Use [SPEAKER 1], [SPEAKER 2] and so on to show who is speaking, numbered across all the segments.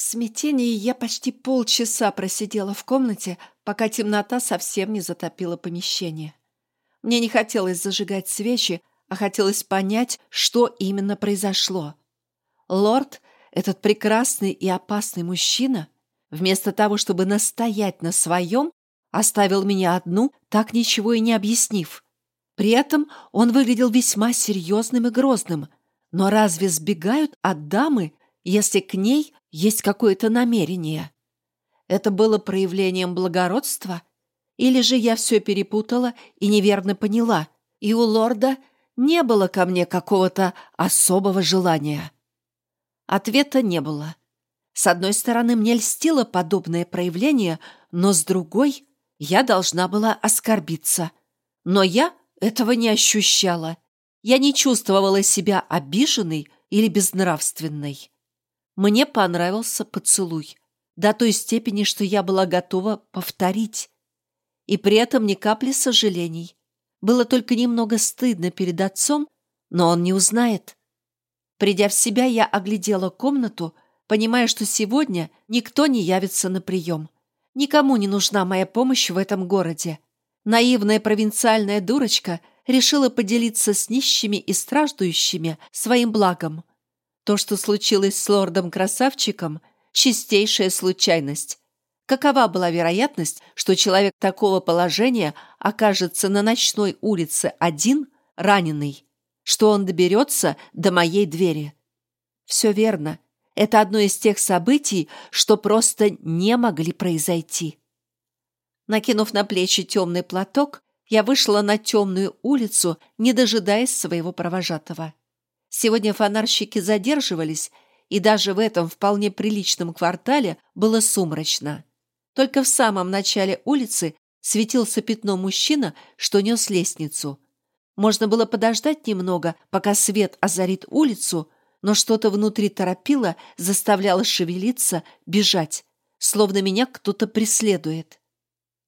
[SPEAKER 1] В смятении я почти полчаса просидела в комнате, пока темнота совсем не затопила помещение. Мне не хотелось зажигать свечи, а хотелось понять, что именно произошло. Лорд, этот прекрасный и опасный мужчина, вместо того, чтобы настоять на своем, оставил меня одну, так ничего и не объяснив. При этом он выглядел весьма серьезным и грозным. Но разве сбегают от дамы, если к ней есть какое-то намерение? Это было проявлением благородства? Или же я все перепутала и неверно поняла, и у лорда не было ко мне какого-то особого желания? Ответа не было. С одной стороны, мне льстило подобное проявление, но с другой я должна была оскорбиться. Но я этого не ощущала. Я не чувствовала себя обиженной или безнравственной. Мне понравился поцелуй. До той степени, что я была готова повторить. И при этом ни капли сожалений. Было только немного стыдно перед отцом, но он не узнает. Придя в себя, я оглядела комнату, понимая, что сегодня никто не явится на прием. Никому не нужна моя помощь в этом городе. Наивная провинциальная дурочка решила поделиться с нищими и страждущими своим благом. То, что случилось с лордом-красавчиком, чистейшая случайность. Какова была вероятность, что человек такого положения окажется на ночной улице один, раненый? что он доберется до моей двери. Все верно. Это одно из тех событий, что просто не могли произойти. Накинув на плечи темный платок, я вышла на темную улицу, не дожидаясь своего провожатого. Сегодня фонарщики задерживались, и даже в этом вполне приличном квартале было сумрачно. Только в самом начале улицы светился пятно мужчина, что нес лестницу – можно было подождать немного, пока свет озарит улицу, но что-то внутри торопило, заставляло шевелиться, бежать, словно меня кто-то преследует.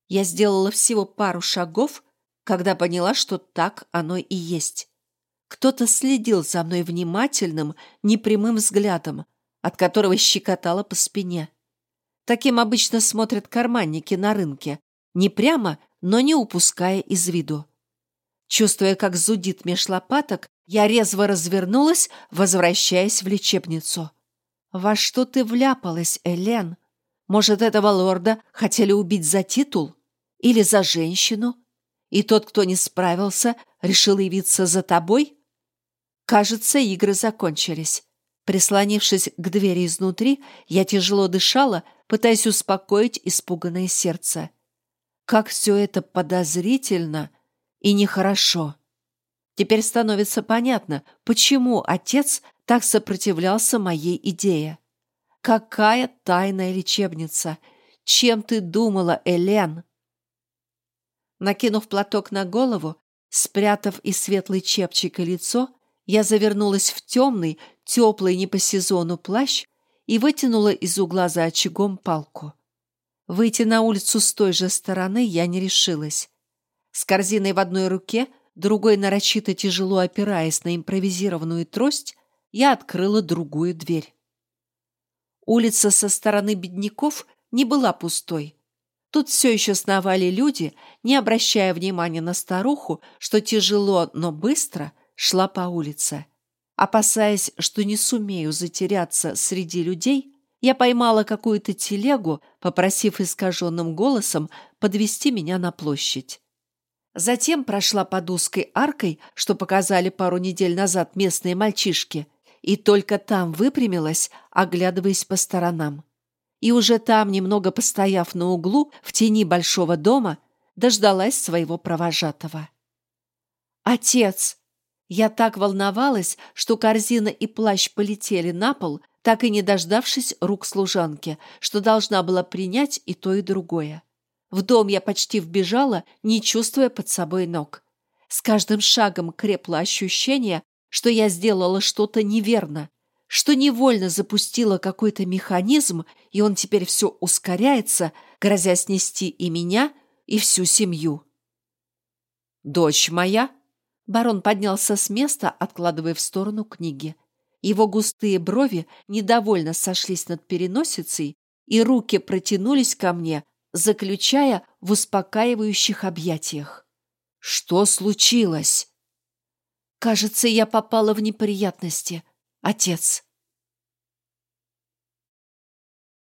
[SPEAKER 1] Я сделала всего пару шагов, когда поняла, что так оно и есть. Кто-то следил за мной внимательным, непрямым взглядом, от которого щекотало по спине. Таким обычно смотрят карманники на рынке, не прямо, но не упуская из виду. Чувствуя, как зудит меж лопаток, я резво развернулась, возвращаясь в лечебницу. «Во что ты вляпалась, Элен? Может, этого лорда хотели убить за титул? Или за женщину? И тот, кто не справился, решил явиться за тобой?» Кажется, игры закончились. Прислонившись к двери изнутри, я тяжело дышала, пытаясь успокоить испуганное сердце. Как все это подозрительно — и нехорошо. Теперь становится понятно, почему отец так сопротивлялся моей идее. Какая тайная лечебница! Чем ты думала, Элен? Накинув платок на голову, спрятав и светлый чепчик и лицо, я завернулась в темный, теплый не по сезону плащ и вытянула из угла за очагом палку. Выйти на улицу с той же стороны я не решилась. С корзиной в одной руке, другой нарочито тяжело опираясь на импровизированную трость, я открыла другую дверь. Улица со стороны бедняков не была пустой. Тут все еще сновали люди, не обращая внимания на старуху, что тяжело, но быстро шла по улице. Опасаясь, что не сумею затеряться среди людей, я поймала какую-то телегу, попросив искаженным голосом подвести меня на площадь. Затем прошла под узкой аркой, что показали пару недель назад местные мальчишки, и только там выпрямилась, оглядываясь по сторонам. И уже там, немного постояв на углу, в тени большого дома, дождалась своего провожатого. «Отец!» Я так волновалась, что корзина и плащ полетели на пол, так и не дождавшись рук служанки, что должна была принять и то, и другое. В дом я почти вбежала, не чувствуя под собой ног. С каждым шагом крепло ощущение, что я сделала что-то неверно, что невольно запустила какой-то механизм, и он теперь все ускоряется, грозя снести и меня, и всю семью. «Дочь моя!» Барон поднялся с места, откладывая в сторону книги. Его густые брови недовольно сошлись над переносицей, и руки протянулись ко мне, заключая в успокаивающих объятиях. «Что случилось?» «Кажется, я попала в неприятности, отец».